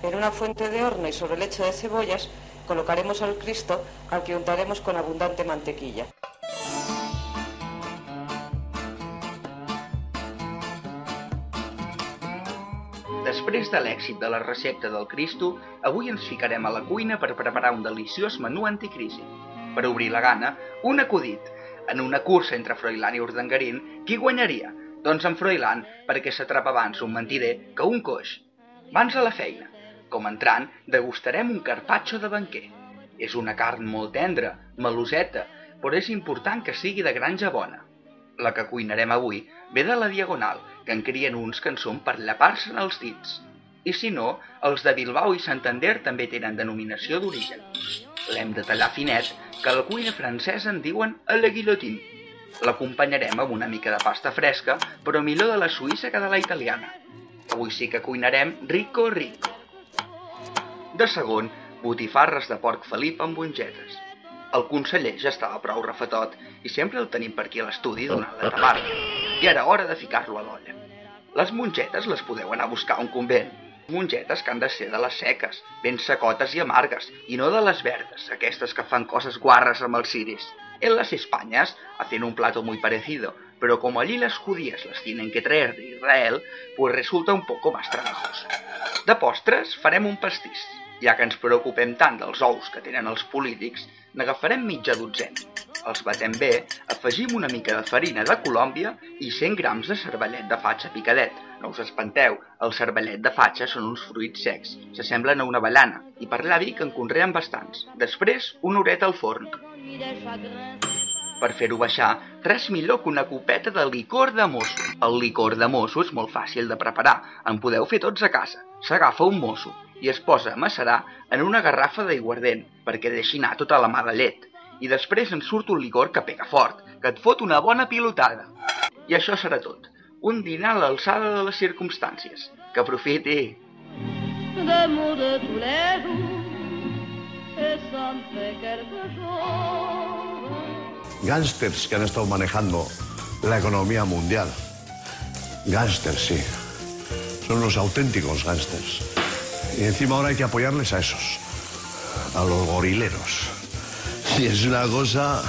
En una fuente de horno y sobre lecho de cebollas colocaremos al Cristo al que untaremos con abundante mantequilla. Després de l'èxit de la recepta del Cristo, avui ens ficarem a la cuina per preparar un deliciós menú anticrisi. Per obrir la gana, un acudit. En una cursa entre Froilán i Urdangarín, qui guanyaria? Doncs en Froilán, perquè s'atrapa abans un mentider que un coix. Mans a la feina. Com entrant, degustarem un carpaccio de banquer. És una carn molt tendra, meloseta, però és important que sigui de granja bona. La que cuinarem avui ve de la Diagonal, que en crien uns que en són per llapar-se'n els dits. I si no, els de Bilbao i Santander també tenen denominació d'origen. L'hem de tallar finet, que a la cuina francesa en diuen a la guillotine. L'acompanyarem amb una mica de pasta fresca, però millor de la suïssa que de la italiana. Avui sí que cuinarem rico rico. De segon, botifarres de porc felip amb mongetes. El conseller ja estava prou refetot i sempre el tenim per aquí a l'estudi donant la tabarda. I era hora de ficar-lo a l'olla. Les mongetes les podeu anar a buscar a un convent. Mongetes que han de ser de les seques, ben secotes i amargues, i no de les verdes, aquestes que fan coses guarres amb els ciris. En las Españas hacen un plato muy parecido, pero como allí las judías las tienen que traer de Israel, pues resulta un poco más trabajoso. De postres farem un pastís. Ja que ens preocupem tant dels ous que tenen els polítics, n'agafarem mitja dotzena. Els batem bé, afegim una mica de farina de Colòmbia i 100 grams de cervellet de fatxa picadet. No us espanteu, el cervellet de fatxa són uns fruits secs, s'assemblen a una avellana, i per l'avi que en conreen bastants. Després, una horeta al forn. Per fer-ho baixar, res millor que una copeta de licor de mosso. El licor de mosso és molt fàcil de preparar, en podeu fer tots a casa. S'agafa un mosso i es posa a macerar en una garrafa d'aiguardent perquè deixi anar tota la mala llet. I després en surt un licor que pega fort, que et fot una bona pilotada. I això serà tot. Un dinar a l'alçada de les circumstàncies. Que aprofiti! de mots de tous les jours et ça me fait quelque chose. Gángsters que han estado manejando la economía mundial. Gángsters, sí. Son los auténticos gángsters. Y encima ahora hay que apoyarles a esos, a los gorileros. Y es una cosa